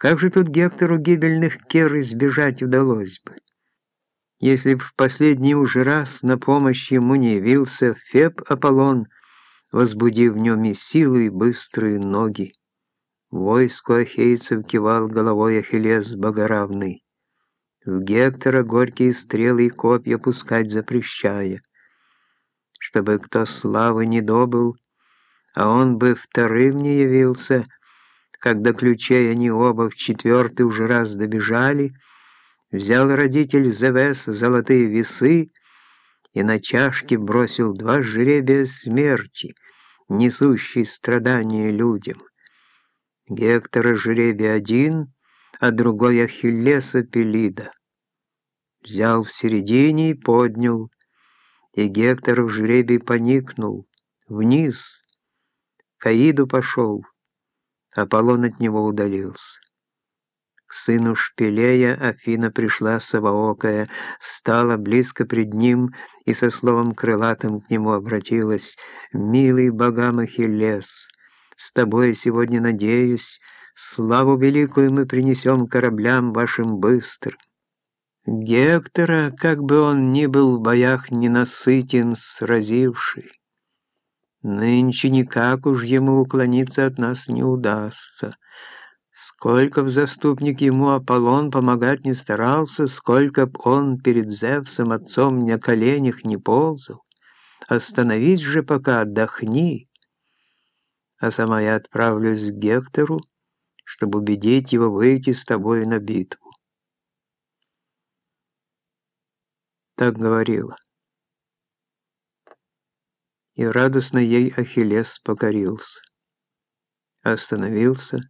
Как же тут Гектору гибельных кер избежать удалось бы? Если б в последний уже раз на помощь ему не явился Феб Аполлон, возбудив в нем и силу, и быстрые ноги. Войску ахейцев кивал головой Ахиллес богоравный, в Гектора горькие стрелы и копья пускать запрещая, чтобы кто славы не добыл, а он бы вторым не явился, когда ключей они оба в четвертый уже раз добежали, взял родитель Зевес золотые весы и на чашке бросил два жребия смерти, несущие страдания людям. Гектора жребий один, а другой Ахиллеса Пелида. Взял в середине и поднял, и Гектор в жребий поникнул, вниз, к Аиду пошел, Аполлон от него удалился. К сыну Шпилея Афина пришла совоокая, стала близко пред ним и со словом крылатым к нему обратилась. «Милый богам Ахиллес, с тобой сегодня надеюсь, славу великую мы принесем кораблям вашим быстрым. Гектора, как бы он ни был в боях ненасытен, сразивший, нынче никак уж ему уклониться от нас не удастся». Сколько в заступник ему Аполлон помогать не старался, сколько б он перед Зевсом, отцом, на коленях не ползал. Остановись же пока, отдохни. А сама я отправлюсь к Гектору, чтобы убедить его выйти с тобой на битву. Так говорила. И радостно ей Ахиллес покорился. Остановился,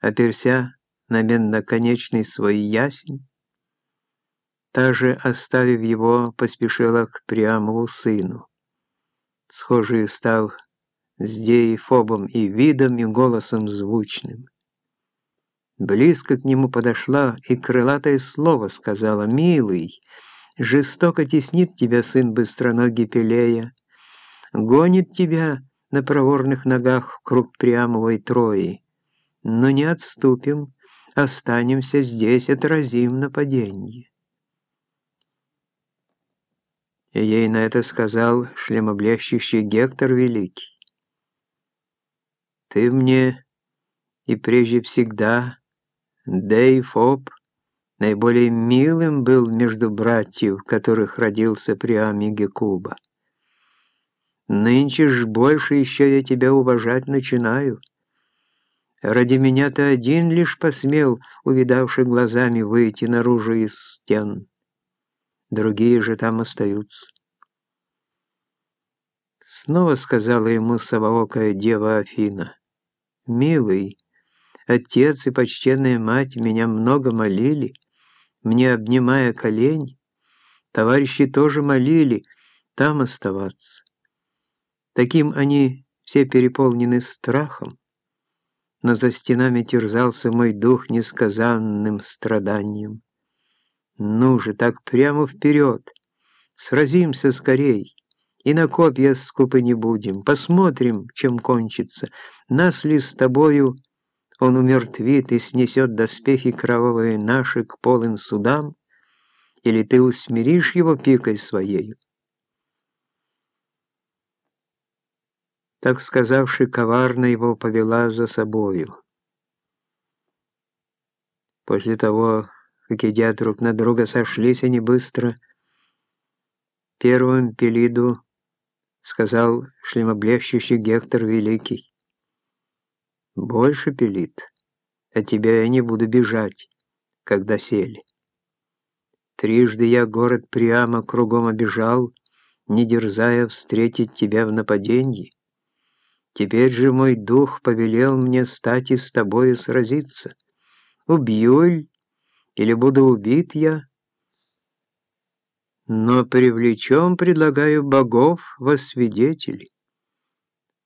оперся на медноконечный свой ясень, та же, оставив его, поспешила к Приамову сыну, схожий став с Деифобом и видом, и голосом звучным. Близко к нему подошла и крылатое слово сказала «Милый, жестоко теснит тебя сын быстроногий Пелея, гонит тебя на проворных ногах круг Приамовой Трои, но не отступим, останемся здесь, отразим нападение. И ей на это сказал шлемоблещущий Гектор Великий. Ты мне и прежде всегда, Дейфоб, наиболее милым был между братьев, которых родился Приам Гекуба. Нынче ж больше еще я тебя уважать начинаю, Ради меня ты один лишь посмел, увидавший глазами, выйти наружу из стен. Другие же там остаются. Снова сказала ему совоокая дева Афина, «Милый, отец и почтенная мать меня много молили, мне обнимая колени, товарищи тоже молили там оставаться. Таким они все переполнены страхом, но за стенами терзался мой дух несказанным страданием. Ну же, так прямо вперед, сразимся скорей, и на копья скупы не будем, посмотрим, чем кончится, нас ли с тобою? Он умертвит и снесет доспехи кровавые наши к полым судам, или ты усмиришь его пикой своею? Так сказавши, коварно его повела за собою. После того, как едя друг на друга сошлись они быстро, первым Пелиду сказал шлемоблещущий Гектор Великий. «Больше, Пелид, от тебя я не буду бежать, когда сели. Трижды я город прямо кругом обежал, не дерзая встретить тебя в нападении. Теперь же мой дух повелел мне стать и с тобою сразиться. Убью или буду убит я? Но привлечем, предлагаю, богов во свидетели.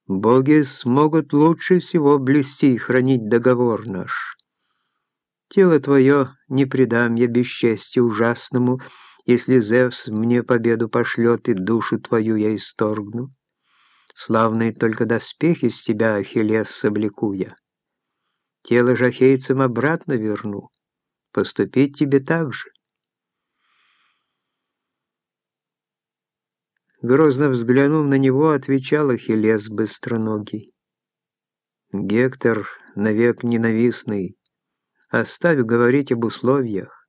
Боги смогут лучше всего блести и хранить договор наш. Тело твое не предам я бесчестью ужасному, если Зевс мне победу пошлет и душу твою я исторгну. Славные только доспехи с тебя, Ахиллес, облеку я. тело жахейцам обратно верну. Поступить тебе так же. Грозно взглянув на него, отвечал Ахиллес быстроногий. «Гектор, навек ненавистный, оставь говорить об условиях.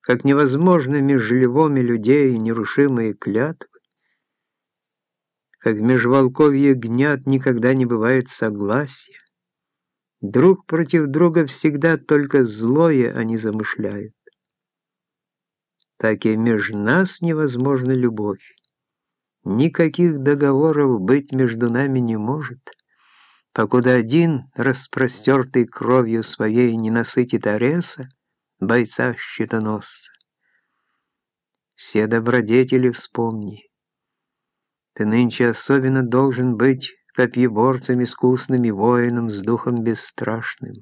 Как невозможно меж львом и людей нерушимые клятвы, как в межволковье гнят никогда не бывает согласия. Друг против друга всегда только злое они замышляют так и между нас невозможна любовь. Никаких договоров быть между нами не может, покуда один, распростертый кровью своей, не насытит Ареса, бойца-щитоносца. Все добродетели вспомни. Ты нынче особенно должен быть копьеборцем искусным и воином с духом бесстрашным.